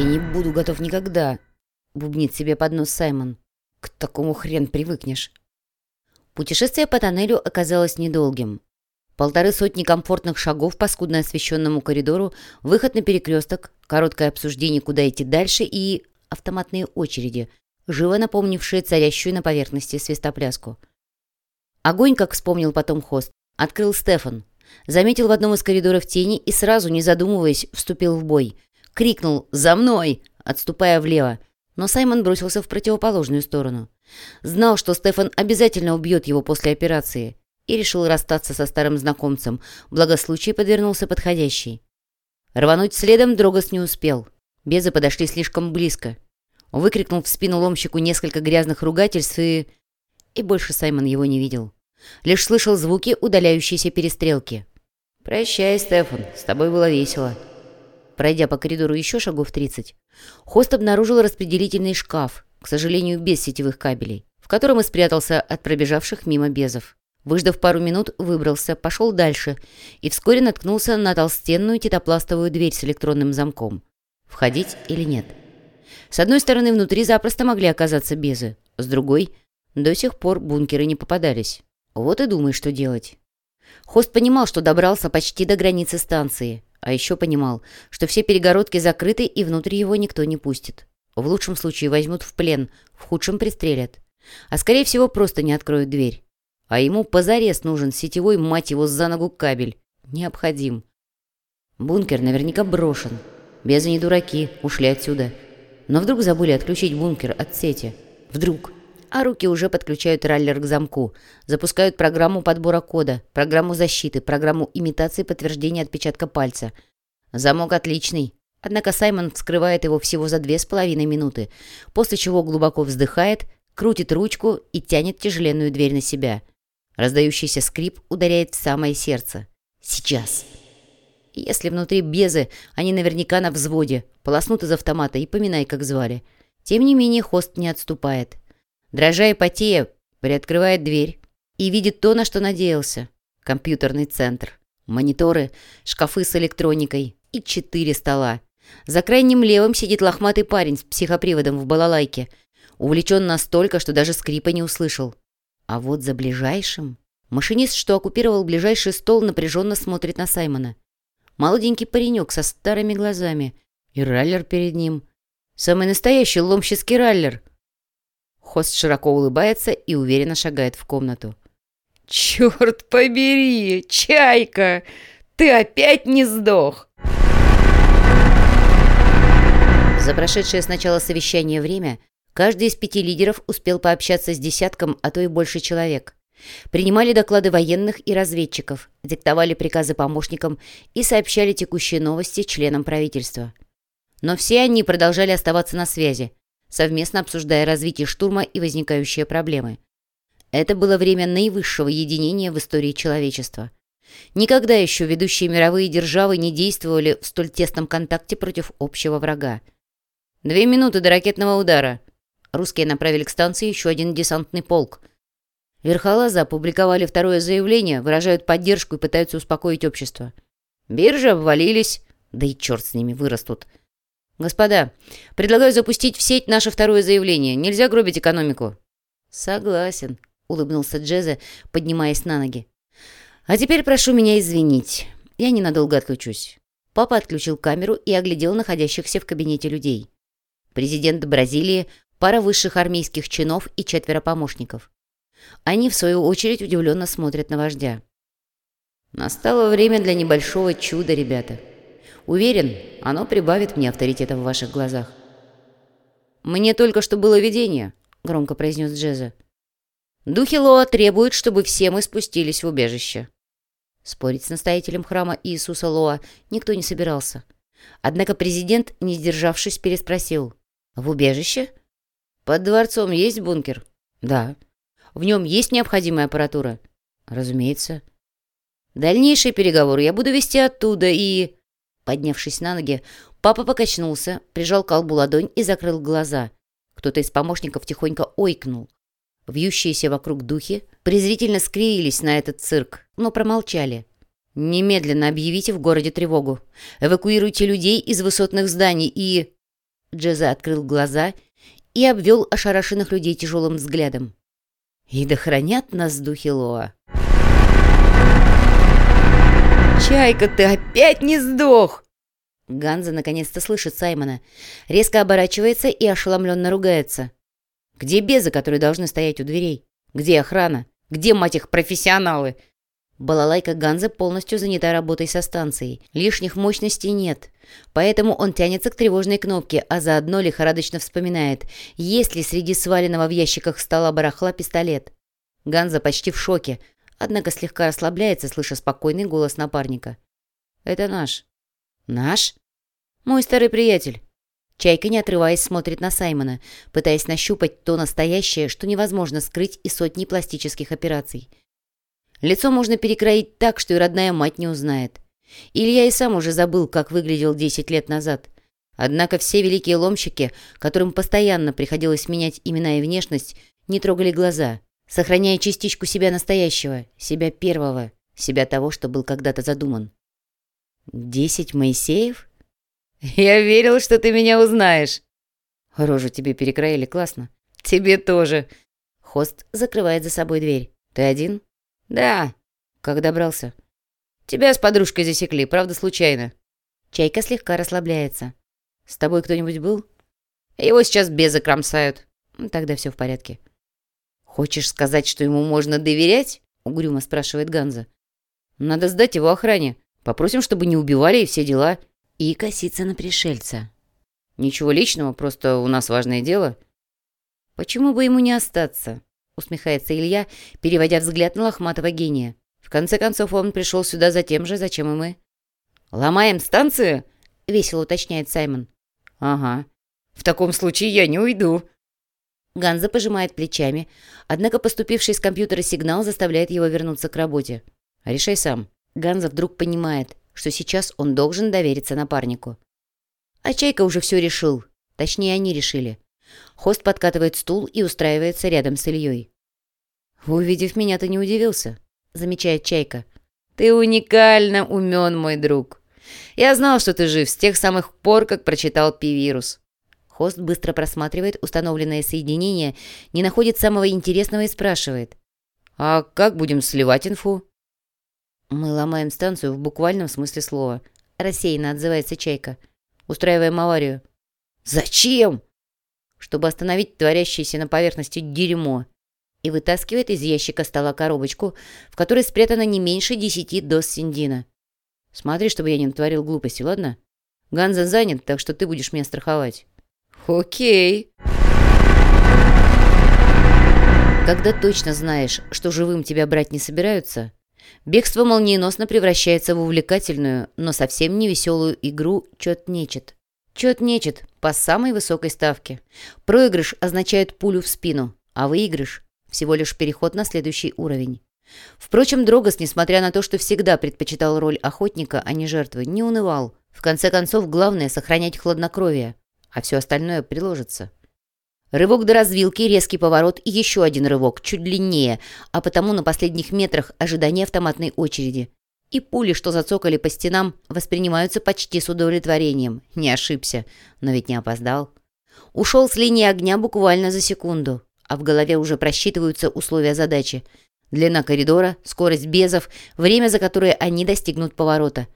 «Я не буду готов никогда», — бубнит себе под нос Саймон. «К такому хрен привыкнешь». Путешествие по тоннелю оказалось недолгим. Полторы сотни комфортных шагов по скудно освещенному коридору, выход на перекресток, короткое обсуждение, куда идти дальше и автоматные очереди, живо напомнившие царящую на поверхности свистопляску. Огонь, как вспомнил потом хост, открыл Стефан. Заметил в одном из коридоров тени и сразу, не задумываясь, вступил в бой. Крикнул «За мной!», отступая влево. Но Саймон бросился в противоположную сторону. Знал, что Стефан обязательно убьет его после операции. И решил расстаться со старым знакомцем, благо случай подвернулся подходящий. Рвануть следом Дрогос не успел. Безы подошли слишком близко. Выкрикнул в спину ломщику несколько грязных ругательств и... И больше Саймон его не видел. Лишь слышал звуки удаляющейся перестрелки. «Прощай, Стефан, с тобой было весело». Пройдя по коридору еще шагов 30, Хост обнаружил распределительный шкаф, к сожалению, без сетевых кабелей, в котором и спрятался от пробежавших мимо безов. Выждав пару минут, выбрался, пошел дальше и вскоре наткнулся на толстенную титопластовую дверь с электронным замком. Входить или нет? С одной стороны, внутри запросто могли оказаться безы, с другой — до сих пор бункеры не попадались. Вот и думай, что делать. Хост понимал, что добрался почти до границы станции, а еще понимал, что все перегородки закрыты и внутри его никто не пустит. В лучшем случае возьмут в плен, в худшем пристрелят. А скорее всего просто не откроют дверь. А ему позарез нужен сетевой, мать его, за ногу кабель. Необходим. Бункер наверняка брошен. Безы не дураки, ушли отсюда. Но вдруг забыли отключить бункер от сети. Вдруг а руки уже подключают раллер к замку, запускают программу подбора кода, программу защиты, программу имитации подтверждения отпечатка пальца. Замок отличный, однако Саймон вскрывает его всего за две с половиной минуты, после чего глубоко вздыхает, крутит ручку и тянет тяжеленную дверь на себя. Раздающийся скрип ударяет в самое сердце. Сейчас. Если внутри безы, они наверняка на взводе, полоснут из автомата и поминай, как звали. Тем не менее, хост не отступает. Дрожа и потея, приоткрывает дверь и видит то, на что надеялся. Компьютерный центр, мониторы, шкафы с электроникой и четыре стола. За крайним левым сидит лохматый парень с психоприводом в балалайке. Увлечен настолько, что даже скрипа не услышал. А вот за ближайшим... Машинист, что оккупировал ближайший стол, напряженно смотрит на Саймона. Молоденький паренек со старыми глазами. И раллер перед ним. Самый настоящий ломщицкий раллер. Хост широко улыбается и уверенно шагает в комнату. «Черт побери! Чайка! Ты опять не сдох!» За прошедшее с начала совещания время каждый из пяти лидеров успел пообщаться с десятком, а то и больше человек. Принимали доклады военных и разведчиков, диктовали приказы помощникам и сообщали текущие новости членам правительства. Но все они продолжали оставаться на связи, совместно обсуждая развитие штурма и возникающие проблемы. Это было время наивысшего единения в истории человечества. Никогда еще ведущие мировые державы не действовали в столь тесном контакте против общего врага. «Две минуты до ракетного удара». Русские направили к станции еще один десантный полк. Верхолазы опубликовали второе заявление, выражают поддержку и пытаются успокоить общество. Биржи обвалились, да и черт с ними вырастут. «Господа, предлагаю запустить в сеть наше второе заявление. Нельзя гробить экономику». «Согласен», — улыбнулся Джезе, поднимаясь на ноги. «А теперь прошу меня извинить. Я ненадолго отключусь». Папа отключил камеру и оглядел находящихся в кабинете людей. Президент Бразилии, пара высших армейских чинов и четверо помощников. Они, в свою очередь, удивленно смотрят на вождя. «Настало время для небольшого чуда, ребята», Уверен, оно прибавит мне авторитета в ваших глазах. «Мне только что было видение», — громко произнес Джеза. «Духи Лоа требуют, чтобы все мы спустились в убежище». Спорить с настоятелем храма Иисуса Лоа никто не собирался. Однако президент, не сдержавшись, переспросил. «В убежище?» «Под дворцом есть бункер?» «Да». «В нем есть необходимая аппаратура?» «Разумеется». «Дальнейшие переговоры я буду вести оттуда и...» Поднявшись на ноги, папа покачнулся, прижал колбу ладонь и закрыл глаза. Кто-то из помощников тихонько ойкнул. Вьющиеся вокруг духи презрительно скривились на этот цирк, но промолчали. «Немедленно объявите в городе тревогу. Эвакуируйте людей из высотных зданий и...» Джеза открыл глаза и обвел ошарашенных людей тяжелым взглядом. «И да нас духи Лоа!» «Чайка, ты опять не сдох!» Ганза наконец-то слышит Саймона, резко оборачивается и ошеломленно ругается. «Где безы, которые должны стоять у дверей? Где охрана? Где, мать их, профессионалы?» Балалайка Ганза полностью занята работой со станцией. Лишних мощностей нет. Поэтому он тянется к тревожной кнопке, а заодно лихорадочно вспоминает, есть ли среди сваленного в ящиках стола барахла пистолет. Ганза почти в шоке, однако слегка расслабляется, слыша спокойный голос напарника. «Это наш». «Наш?» «Мой старый приятель». Чайка, не отрываясь, смотрит на Саймона, пытаясь нащупать то настоящее, что невозможно скрыть из сотни пластических операций. Лицо можно перекроить так, что и родная мать не узнает. Илья и сам уже забыл, как выглядел 10 лет назад. Однако все великие ломщики, которым постоянно приходилось менять имена и внешность, не трогали глаза, сохраняя частичку себя настоящего, себя первого, себя того, что был когда-то задуман. «Десять Моисеев? Я верил, что ты меня узнаешь!» «Рожу тебе перекроили, классно!» «Тебе тоже!» Хост закрывает за собой дверь. «Ты один?» «Да». «Как добрался?» «Тебя с подружкой засекли, правда, случайно». Чайка слегка расслабляется. «С тобой кто-нибудь был?» «Его сейчас безы кромсают». «Тогда все в порядке». «Хочешь сказать, что ему можно доверять?» — угрюмо спрашивает Ганза. «Надо сдать его охране. Попросим, чтобы не убивали и все дела». И коситься на пришельца. «Ничего личного, просто у нас важное дело». «Почему бы ему не остаться?» усмехается Илья, переводя взгляд на лохматого гения. В конце концов, он пришел сюда за тем же, зачем и мы. «Ломаем станцию?» — весело уточняет Саймон. «Ага. В таком случае я не уйду». Ганза пожимает плечами, однако поступивший из компьютера сигнал заставляет его вернуться к работе. «Решай сам». Ганза вдруг понимает, что сейчас он должен довериться напарнику. А Чайка уже все решил. Точнее, они решили. Хост подкатывает стул и устраивается рядом с Ильей. «Увидев меня, ты не удивился», — замечает Чайка. «Ты уникально умен, мой друг. Я знал, что ты жив с тех самых пор, как прочитал Пи-вирус». Хост быстро просматривает установленное соединение, не находит самого интересного и спрашивает. «А как будем сливать инфу?» «Мы ломаем станцию в буквальном смысле слова», — рассеянно отзывается Чайка. «Устраиваем аварию». «Зачем?» чтобы остановить творящееся на поверхности дерьмо, и вытаскивает из ящика стола коробочку, в которой спрятано не меньше десяти доз синдина. Смотри, чтобы я не натворил глупости, ладно? Ганза занят, так что ты будешь меня страховать. Окей. Когда точно знаешь, что живым тебя брать не собираются, бегство молниеносно превращается в увлекательную, но совсем не веселую игру «Чет-нечет». Чет нечет по самой высокой ставке. Проигрыш означает пулю в спину, а выигрыш – всего лишь переход на следующий уровень. Впрочем, Дрогос, несмотря на то, что всегда предпочитал роль охотника, а не жертвы, не унывал. В конце концов, главное – сохранять хладнокровие, а все остальное приложится. Рывок до развилки, резкий поворот и еще один рывок, чуть длиннее, а потому на последних метрах ожидание автоматной очереди. И пули, что зацокали по стенам, воспринимаются почти с удовлетворением. Не ошибся, но ведь не опоздал. Ушел с линии огня буквально за секунду, а в голове уже просчитываются условия задачи. Длина коридора, скорость безов, время, за которое они достигнут поворота.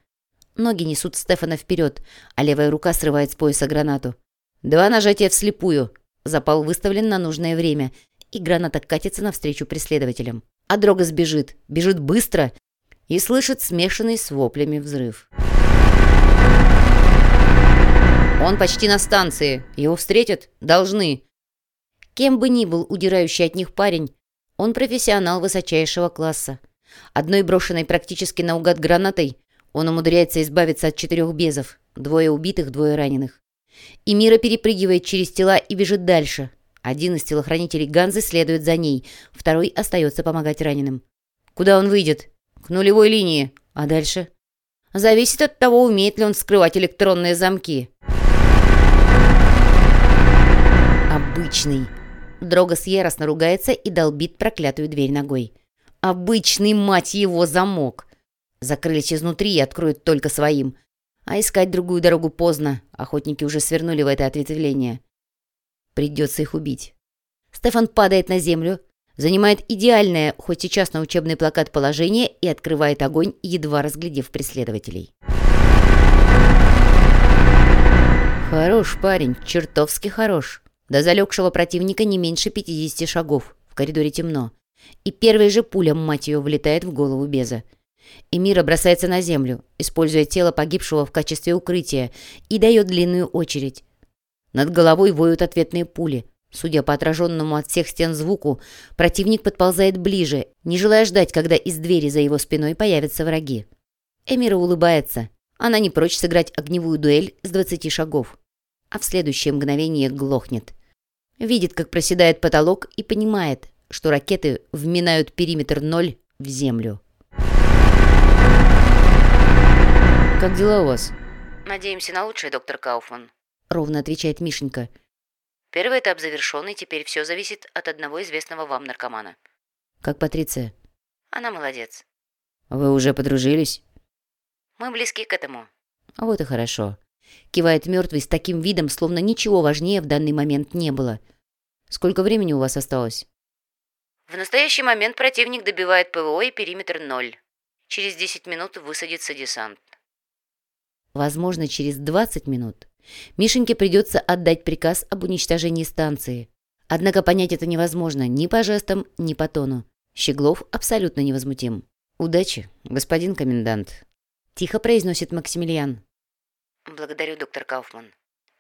Ноги несут Стефана вперед, а левая рука срывает с пояса гранату. Два нажатия вслепую. Запал выставлен на нужное время, и граната катится навстречу преследователям. А Дрога сбежит. Бежит быстро, и слышит смешанный с воплями взрыв. «Он почти на станции. Его встретят? Должны». Кем бы ни был удирающий от них парень, он профессионал высочайшего класса. Одной брошенной практически наугад гранатой он умудряется избавиться от четырех безов, двое убитых, двое раненых. И Мира перепрыгивает через тела и бежит дальше. Один из телохранителей Ганзы следует за ней, второй остается помогать раненым. Куда он выйдет? к нулевой линии. А дальше? Зависит от того, умеет ли он скрывать электронные замки. Обычный. Дрогос яростно ругается и долбит проклятую дверь ногой. Обычный, мать его, замок. Закрылись изнутри и откроют только своим. А искать другую дорогу поздно. Охотники уже свернули в это ответвление. Придется их убить. Стефан падает на землю, занимает идеальное, хоть сейчас на учебный плакат положение и открывает огонь, едва разглядев преследователей. Хорош парень, чертовски хорош. До залегшего противника не меньше 50 шагов. В коридоре темно. И первая же пуля, мать ее, влетает в голову Беза. Эмира бросается на землю, используя тело погибшего в качестве укрытия, и дает длинную очередь. Над головой воют ответные пули. Судя по отраженному от всех стен звуку, противник подползает ближе, не желая ждать, когда из двери за его спиной появятся враги. Эмира улыбается. Она не прочь сыграть огневую дуэль с 20 шагов. А в следующее мгновение глохнет. Видит, как проседает потолок и понимает, что ракеты вминают периметр ноль в землю. «Как дела у вас?» «Надеемся на лучшее, доктор Кауфман», — ровно отвечает Мишенька. «Первый этап завершен, и теперь все зависит от одного известного вам наркомана». «Как Патриция?» «Она молодец». «Вы уже подружились?» «Мы близки к этому». «Вот и хорошо». Кивает мертвый с таким видом, словно ничего важнее в данный момент не было. «Сколько времени у вас осталось?» «В настоящий момент противник добивает ПВО и периметр ноль. Через 10 минут высадится десант». Возможно, через 20 минут Мишеньке придется отдать приказ об уничтожении станции. Однако понять это невозможно ни по жестам, ни по тону. Щеглов абсолютно невозмутим. «Удачи, господин комендант», — тихо произносит Максимилиан. «Благодарю, доктор Кауфман.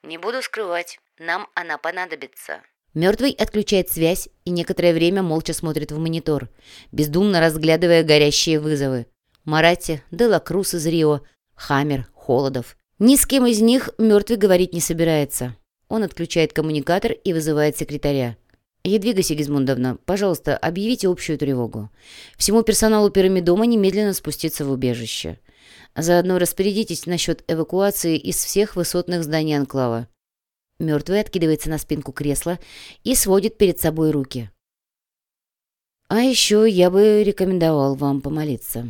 Не буду скрывать, нам она понадобится». Мертвый отключает связь и некоторое время молча смотрит в монитор, бездумно разглядывая горящие вызовы. Марати, Делакрус из Рио, Хаммер, Холодов. Ни с кем из них мертвый говорить не собирается. Он отключает коммуникатор и вызывает секретаря. «Едвига Сигизмундовна, пожалуйста, объявите общую тревогу. Всему персоналу пирамидома немедленно спуститься в убежище. Заодно распорядитесь насчет эвакуации из всех высотных зданий анклава». Мертвый откидывается на спинку кресла и сводит перед собой руки. «А еще я бы рекомендовал вам помолиться»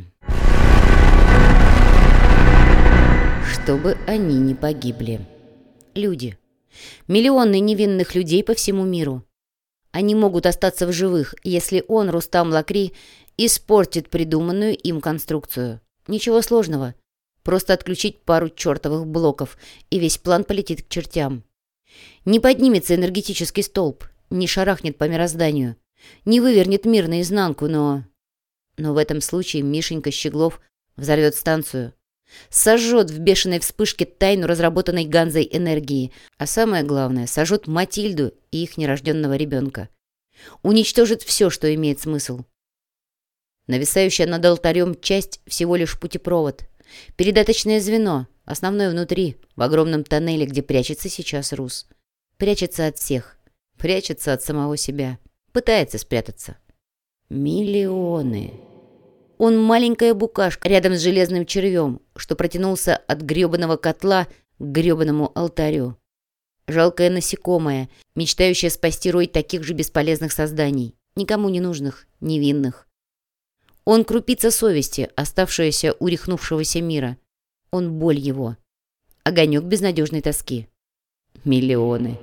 чтобы они не погибли. Люди. Миллионы невинных людей по всему миру. Они могут остаться в живых, если он, Рустам Лакри, испортит придуманную им конструкцию. Ничего сложного. Просто отключить пару чертовых блоков, и весь план полетит к чертям. Не поднимется энергетический столб, не шарахнет по мирозданию, не вывернет мир наизнанку, но... Но в этом случае Мишенька Щеглов взорвет станцию, Сожжет в бешеной вспышке тайну разработанной Ганзой энергии. А самое главное, сожжет Матильду и их нерожденного ребенка. Уничтожит все, что имеет смысл. Нависающая над алтарем часть всего лишь путепровод. Передаточное звено, основное внутри, в огромном тоннеле, где прячется сейчас Рус. Прячется от всех. Прячется от самого себя. Пытается спрятаться. Миллионы. Он маленькая букашка рядом с железным червем, что протянулся от гребаного котла к гребаному алтарю. Жалкое насекомое, мечтающее спасти рой таких же бесполезных созданий, никому не нужных, невинных. Он крупица совести, оставшаяся у рехнувшегося мира. Он боль его. Огонек безнадежной тоски. Миллионы.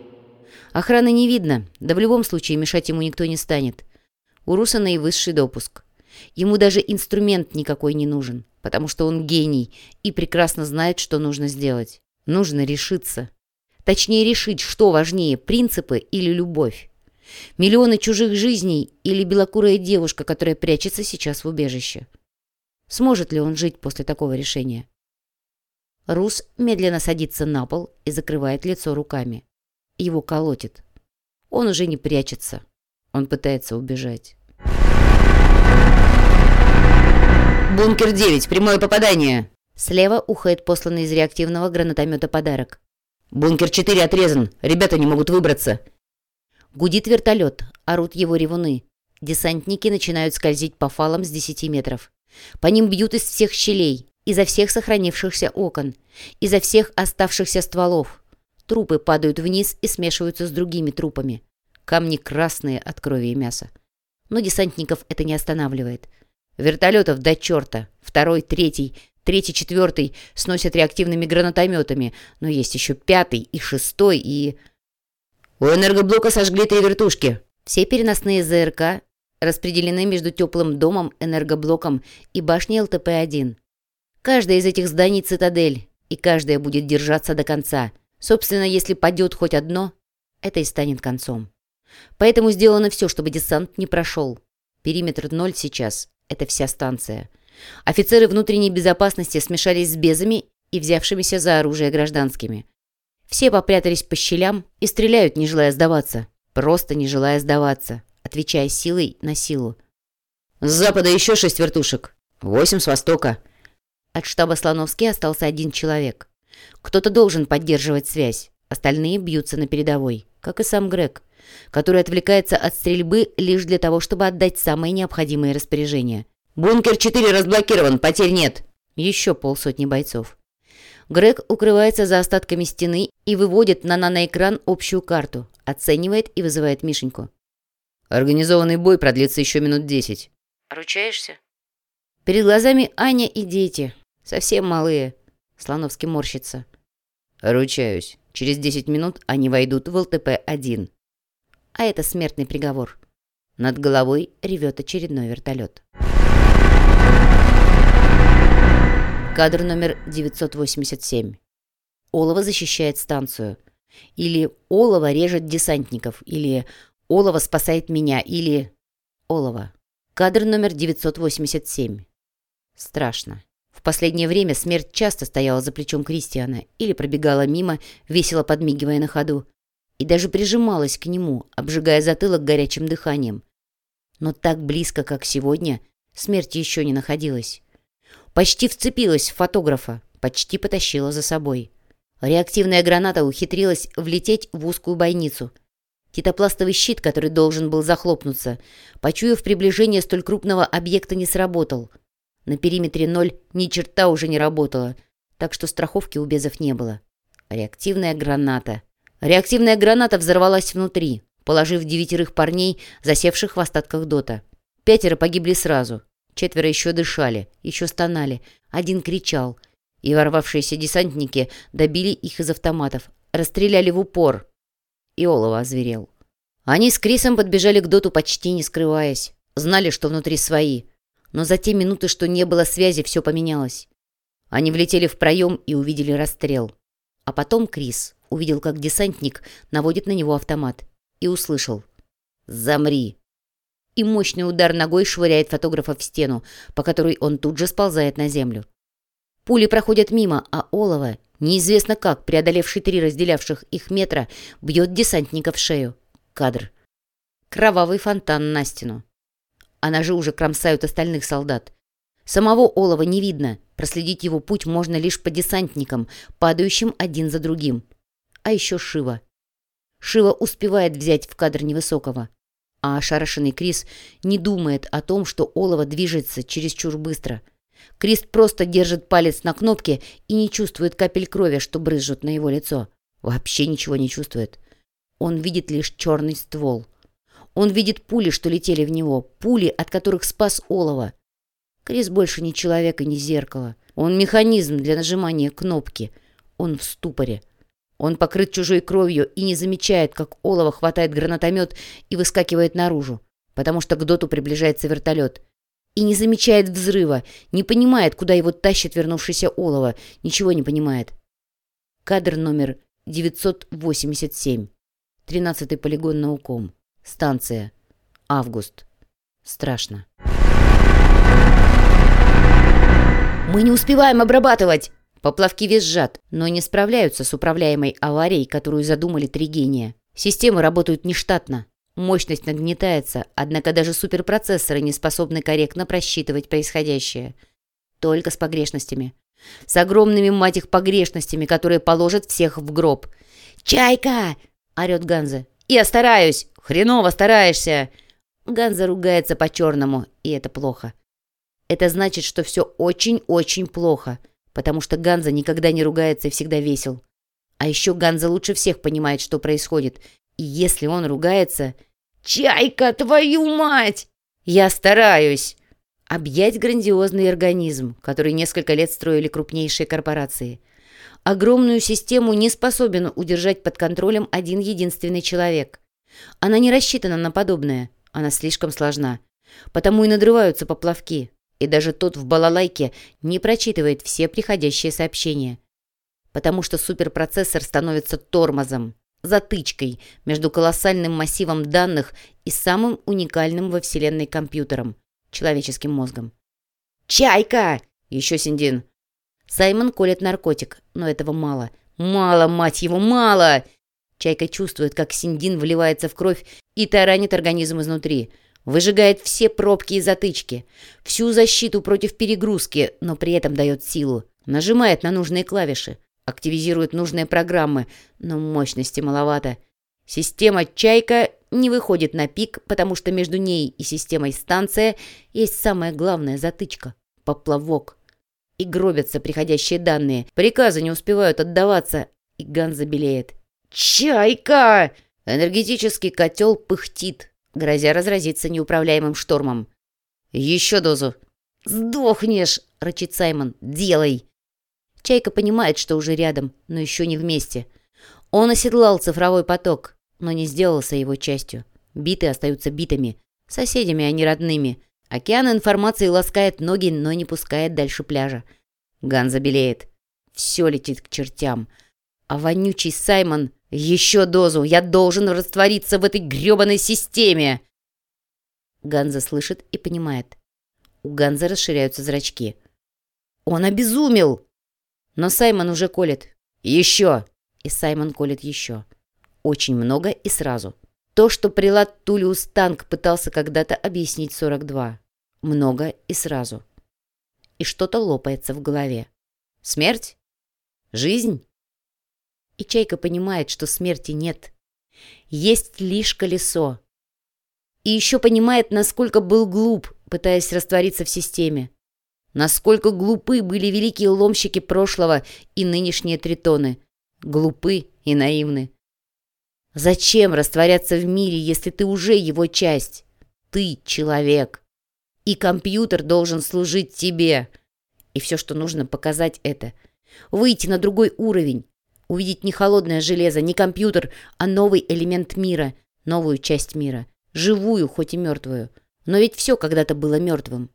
Охраны не видно, да в любом случае мешать ему никто не станет. У Руса наивысший допуск. Ему даже инструмент никакой не нужен, потому что он гений и прекрасно знает, что нужно сделать. Нужно решиться. Точнее, решить, что важнее, принципы или любовь. Миллионы чужих жизней или белокурая девушка, которая прячется сейчас в убежище. Сможет ли он жить после такого решения? Рус медленно садится на пол и закрывает лицо руками. Его колотит. Он уже не прячется. Он пытается убежать. «Бункер 9, прямое попадание!» Слева ухает посланный из реактивного гранатомета подарок. «Бункер 4 отрезан, ребята не могут выбраться!» Гудит вертолет, орут его ревуны. Десантники начинают скользить по фалам с 10 метров. По ним бьют из всех щелей, изо всех сохранившихся окон, изо всех оставшихся стволов. Трупы падают вниз и смешиваются с другими трупами. Камни красные от крови и мяса. Но десантников это не останавливает. Вертолетов до черта. Второй, третий. Третий, четвертый сносят реактивными гранатометами, но есть еще пятый и шестой и... У энергоблока сожгли три вертушки. Все переносные ЗРК распределены между теплым домом, энергоблоком и башней ЛТП-1. Каждая из этих зданий — цитадель, и каждая будет держаться до конца. Собственно, если падет хоть одно, это и станет концом. Поэтому сделано все, чтобы десант не прошел. Периметр ноль сейчас — это вся станция. Офицеры внутренней безопасности смешались с безами и взявшимися за оружие гражданскими. Все попрятались по щелям и стреляют, не желая сдаваться. Просто не желая сдаваться, отвечая силой на силу. С запада еще шесть вертушек. Восемь с востока. От штаба Слоновский остался один человек. Кто-то должен поддерживать связь. Остальные бьются на передовой, как и сам Грег, который отвлекается от стрельбы лишь для того, чтобы отдать самые необходимые распоряжения. «Бункер 4 разблокирован, потерь нет!» Еще полсотни бойцов. Грег укрывается за остатками стены и выводит на наноэкран общую карту, оценивает и вызывает Мишеньку. «Организованный бой продлится еще минут десять». Ручаешься? Перед глазами Аня и дети. Совсем малые. Слоновский морщится. «Ручаюсь. Через десять минут они войдут в ЛТП-1». А это смертный приговор. Над головой ревет очередной вертолет. Кадр номер 987. Олова защищает станцию. Или Олова режет десантников. Или Олова спасает меня. Или... Олова. Кадр номер 987. Страшно. В последнее время смерть часто стояла за плечом Кристиана или пробегала мимо, весело подмигивая на ходу, и даже прижималась к нему, обжигая затылок горячим дыханием. Но так близко, как сегодня, смерть еще не находилась. Почти вцепилась в фотографа, почти потащила за собой. Реактивная граната ухитрилась влететь в узкую бойницу. Титопластовый щит, который должен был захлопнуться, почуяв приближение столь крупного объекта, не сработал. На периметре ноль ни черта уже не работала, так что страховки у безов не было. Реактивная граната. Реактивная граната взорвалась внутри, положив девятерых парней, засевших в остатках дота. Пятеро погибли сразу. Четверо еще дышали, еще стонали. Один кричал. И ворвавшиеся десантники добили их из автоматов. Расстреляли в упор. И Олова озверел. Они с Крисом подбежали к доту, почти не скрываясь. Знали, что внутри свои. Но за те минуты, что не было связи, все поменялось. Они влетели в проем и увидели расстрел. А потом Крис увидел, как десантник наводит на него автомат. И услышал «Замри!» и мощный удар ногой швыряет фотографа в стену, по которой он тут же сползает на землю. Пули проходят мимо, а Олова, неизвестно как, преодолевший три разделявших их метра, бьет десантника в шею. Кадр. Кровавый фонтан на стену. Она же уже кромсают остальных солдат. Самого Олова не видно, проследить его путь можно лишь по десантникам, падающим один за другим. А еще Шива. Шива успевает взять в кадр невысокого. А ошарашенный Крис не думает о том, что олово движется чересчур быстро. Крис просто держит палец на кнопке и не чувствует капель крови, что брызжут на его лицо. Вообще ничего не чувствует. Он видит лишь черный ствол. Он видит пули, что летели в него, пули, от которых спас олово. Крис больше не человек и не зеркало. Он механизм для нажимания кнопки. Он в ступоре. Он покрыт чужой кровью и не замечает, как олово хватает гранатомет и выскакивает наружу, потому что к доту приближается вертолет. И не замечает взрыва, не понимает, куда его тащит вернувшийся олово, ничего не понимает. Кадр номер 987. Тринадцатый полигон науком. Станция. Август. Страшно. «Мы не успеваем обрабатывать!» Поплавки визжат, но не справляются с управляемой аварией, которую задумали три гения. Системы работают нештатно. Мощность нагнетается, однако даже суперпроцессоры не способны корректно просчитывать происходящее. Только с погрешностями. С огромными, мать их, погрешностями, которые положат всех в гроб. «Чайка!» — орет Ганза. «Я стараюсь!» «Хреново стараешься!» Ганза ругается по-черному, и это плохо. Это значит, что все очень-очень плохо — потому что Ганза никогда не ругается и всегда весел. А еще Ганза лучше всех понимает, что происходит. И если он ругается... «Чайка, твою мать!» «Я стараюсь!» Объять грандиозный организм, который несколько лет строили крупнейшие корпорации. Огромную систему не способен удержать под контролем один единственный человек. Она не рассчитана на подобное, она слишком сложна. Потому и надрываются поплавки, и даже тот в балалайке не прочитывает все приходящие сообщения. Потому что суперпроцессор становится тормозом, затычкой между колоссальным массивом данных и самым уникальным во Вселенной компьютером — человеческим мозгом. «Чайка!» — еще Синдин. Саймон колет наркотик, но этого мало. Мало, мать его, мало! Чайка чувствует, как Синдин вливается в кровь и таранит организм изнутри. Выжигает все пробки и затычки, всю защиту против перегрузки, но при этом дает силу. Нажимает на нужные клавиши, активизирует нужные программы, но мощности маловато. Система «Чайка» не выходит на пик, потому что между ней и системой «Станция» есть самая главная затычка — поплавок. И гробятся приходящие данные, приказы не успевают отдаваться, и Ган забелеет. «Чайка!» Энергетический котел пыхтит, грозя разразиться неуправляемым штормом. «Еще дозу!» «Сдохнешь!» — рычит Саймон. «Делай!» Чайка понимает, что уже рядом, но еще не вместе. Он оседлал цифровой поток, но не сделался его частью. Биты остаются битами, соседями, а не родными. Океан информации ласкает ноги, но не пускает дальше пляжа. Ган забелеет. Все летит к чертям. А вонючий Саймон... Еще дозу! Я должен раствориться в этой гребаной системе! Ганза слышит и понимает. У Ганза расширяются зрачки. Он обезумел! Но Саймон уже колет. Еще! И Саймон колет еще. Очень много и сразу. То, что прилад Тулиус Танк пытался когда-то объяснить 42. Много и сразу. И что-то лопается в голове. Смерть? Жизнь? И Чайка понимает, что смерти нет. Есть лишь колесо. И еще понимает, насколько был глуп, пытаясь раствориться в системе. Насколько глупы были великие ломщики прошлого и нынешние тритоны. Глупы и наивны. Зачем растворяться в мире, если ты уже его часть? Ты человек. И компьютер должен служить тебе. И все, что нужно показать это. Выйти на другой уровень. Увидеть не холодное железо, не компьютер, а новый элемент мира, новую часть мира. Живую, хоть и мертвую. Но ведь все когда-то было мертвым.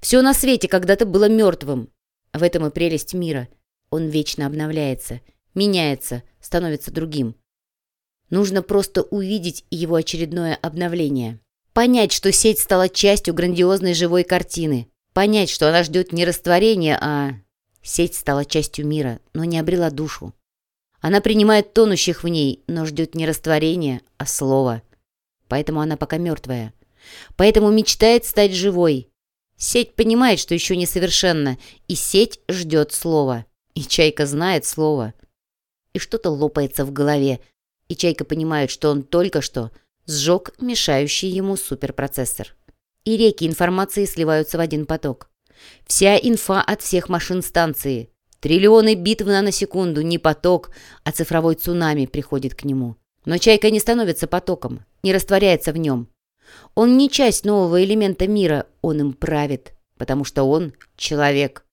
Все на свете когда-то было мертвым. В этом и прелесть мира. Он вечно обновляется, меняется, становится другим. Нужно просто увидеть его очередное обновление. Понять, что сеть стала частью грандиозной живой картины. Понять, что она ждет не растворения, а... Сеть стала частью мира, но не обрела душу. Она принимает тонущих в ней, но ждет не растворения, а слова. Поэтому она пока мертвая. Поэтому мечтает стать живой. Сеть понимает, что еще несовершенно, и сеть ждет слова. И Чайка знает слово. И что-то лопается в голове, и Чайка понимает, что он только что сжег мешающий ему суперпроцессор. И реки информации сливаются в один поток. Вся инфа от всех машин станции. Триллионы битв на наносекунду, не поток, а цифровой цунами приходит к нему. Но Чайка не становится потоком, не растворяется в нем. Он не часть нового элемента мира, он им правит, потому что он человек.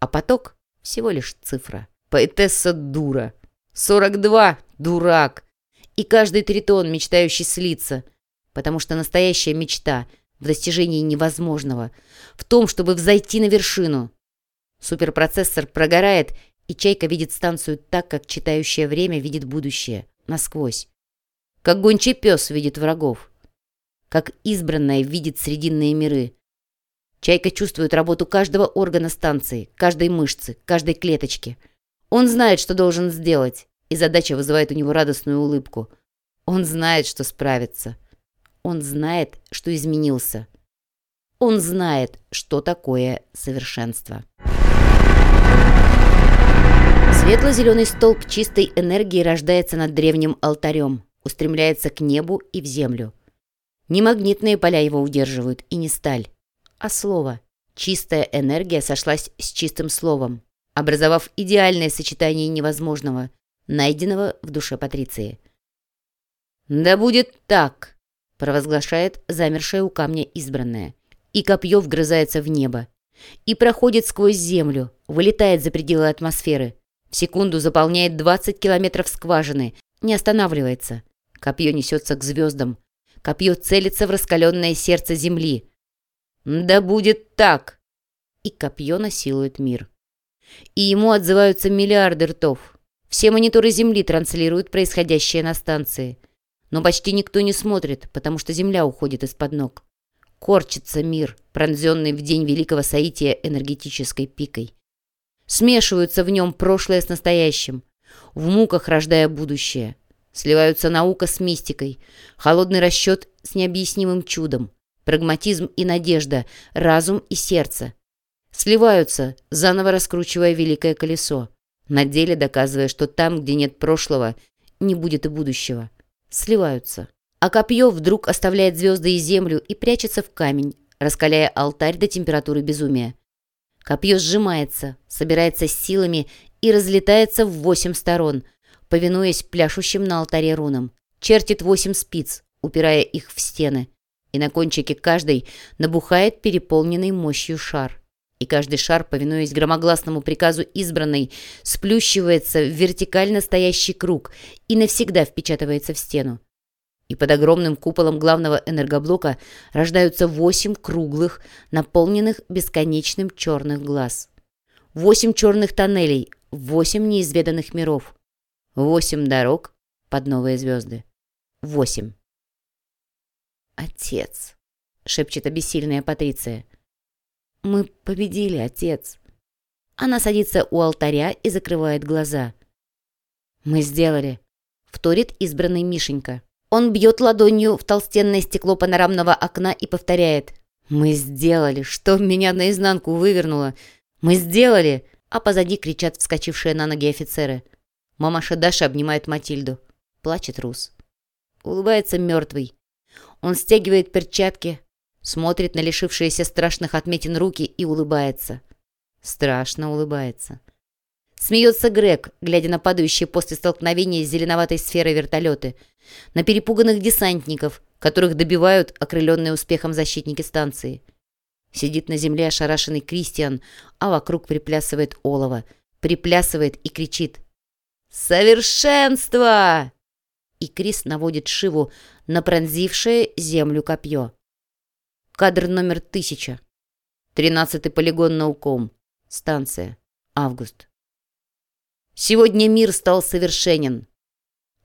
А поток всего лишь цифра. Поэтесса дура. 42 — дурак. И каждый тритон, мечтающий слиться. Потому что настоящая мечта в достижении невозможного, в том, чтобы взойти на вершину. Суперпроцессор прогорает, и Чайка видит станцию так, как читающее время видит будущее, насквозь. Как гончий пес видит врагов. Как избранная видит срединные миры. Чайка чувствует работу каждого органа станции, каждой мышцы, каждой клеточки. Он знает, что должен сделать, и задача вызывает у него радостную улыбку. Он знает, что справится. Он знает, что изменился. Он знает, что такое совершенство. Светло-зеленый столб чистой энергии рождается над древним алтарем, устремляется к небу и в землю. Не магнитные поля его удерживают, и не сталь, а слово. Чистая энергия сошлась с чистым словом, образовав идеальное сочетание невозможного, найденного в душе Патриции. «Да будет так!» — провозглашает замершая у камня избранная. и копье вгрызается в небо. И проходит сквозь землю, вылетает за пределы атмосферы. Секунду заполняет 20 километров скважины, не останавливается. Копье несется к звездам. Копье целится в раскаленное сердце Земли. «Да будет так!» И копье насилует мир. И ему отзываются миллиарды ртов. Все мониторы Земли транслируют происходящее на станции. Но почти никто не смотрит, потому что Земля уходит из-под ног. Корчится мир, пронзенный в день великого соития энергетической пикой. Смешиваются в нем прошлое с настоящим, в муках рождая будущее. Сливаются наука с мистикой, холодный расчет с необъяснимым чудом, прагматизм и надежда, разум и сердце. Сливаются, заново раскручивая великое колесо, на деле доказывая, что там, где нет прошлого, не будет и будущего. Сливаются. А копье вдруг оставляет звезды и землю и прячется в камень, раскаляя алтарь до температуры безумия. Копье сжимается, собирается с силами и разлетается в восемь сторон, повинуясь пляшущим на алтаре рунам. Чертит восемь спиц, упирая их в стены. И на кончике каждой набухает переполненный мощью шар. И каждый шар, повинуясь громогласному приказу избранной, сплющивается в вертикально стоящий круг и навсегда впечатывается в стену и под огромным куполом главного энергоблока рождаются восемь круглых, наполненных бесконечным черных глаз. Восемь черных тоннелей, восемь неизведанных миров, восемь дорог под новые звезды. Восемь. «Отец», — шепчет обессильная Патриция. «Мы победили, отец». Она садится у алтаря и закрывает глаза. «Мы сделали», — вторит избранный Мишенька. Он бьет ладонью в толстенное стекло панорамного окна и повторяет. «Мы сделали! Что меня наизнанку вывернуло? Мы сделали!» А позади кричат вскочившие на ноги офицеры. Мамаша Даша обнимает Матильду. Плачет Рус. Улыбается мертвый. Он стягивает перчатки, смотрит на лишившиеся страшных отметин руки и улыбается. Страшно улыбается. Смеется Грег, глядя на падающие после столкновения с зеленоватой сферой вертолеты, на перепуганных десантников, которых добивают окрыленные успехом защитники станции. Сидит на земле ошарашенный Кристиан, а вокруг приплясывает олово, приплясывает и кричит «Совершенство!» И Крис наводит Шиву на пронзившее землю копье. Кадр номер тысяча. Тринадцатый полигон науком. Станция. Август. Сегодня мир стал совершенен.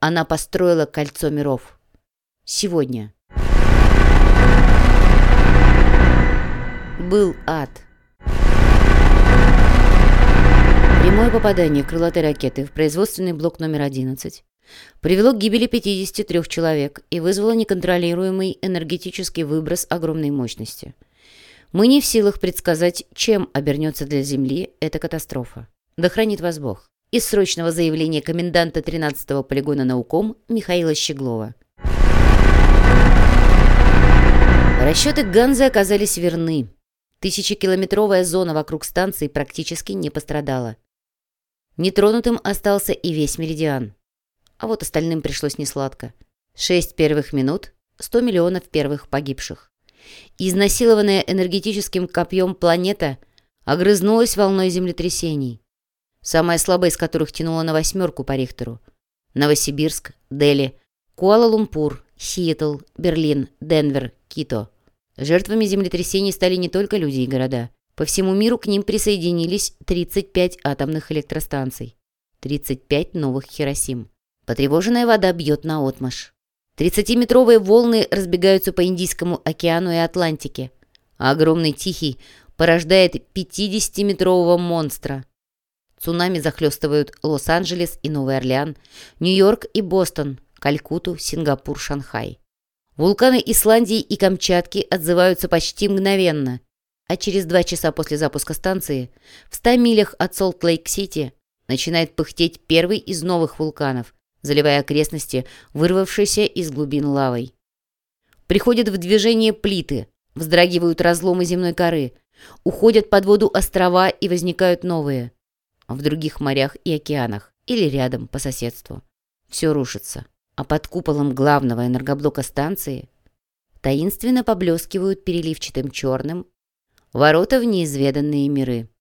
Она построила кольцо миров. Сегодня. Был ад. Прямое попадание крылатой ракеты в производственный блок номер 11 привело к гибели 53 человек и вызвало неконтролируемый энергетический выброс огромной мощности. Мы не в силах предсказать, чем обернется для Земли эта катастрофа. Да хранит вас Бог из срочного заявления коменданта 13-го полигона науком Михаила Щеглова. Расчеты Ганзы оказались верны. Тысячекилометровая зона вокруг станции практически не пострадала. Нетронутым остался и весь меридиан. А вот остальным пришлось несладко. Шесть первых минут, 100 миллионов первых погибших. Изнасилованная энергетическим копьем планета огрызнулась волной землетрясений самая слабая из которых тянула на восьмерку по Рихтеру. Новосибирск, Дели, Куала-Лумпур, Сиэтл, Берлин, Денвер, Кито. Жертвами землетрясений стали не только люди и города. По всему миру к ним присоединились 35 атомных электростанций, 35 новых Хиросим. Потревоженная вода бьет на отмаш. 30-метровые волны разбегаются по Индийскому океану и Атлантике, а огромный Тихий порождает 50-метрового монстра – Цунами захлестывают Лос-Анджелес и Новый Орлеан, Нью-Йорк и Бостон, Калькуту, Сингапур, Шанхай. Вулканы Исландии и Камчатки отзываются почти мгновенно, а через два часа после запуска станции в 100 милях от Солт-Лейк-Сити начинает пыхтеть первый из новых вулканов, заливая окрестности, вырвавшейся из глубин лавой. Приходят в движение плиты, вздрагивают разломы земной коры, уходят под воду острова и возникают новые – в других морях и океанах или рядом по соседству. Все рушится. А под куполом главного энергоблока станции таинственно поблескивают переливчатым черным, ворота в неизведанные миры.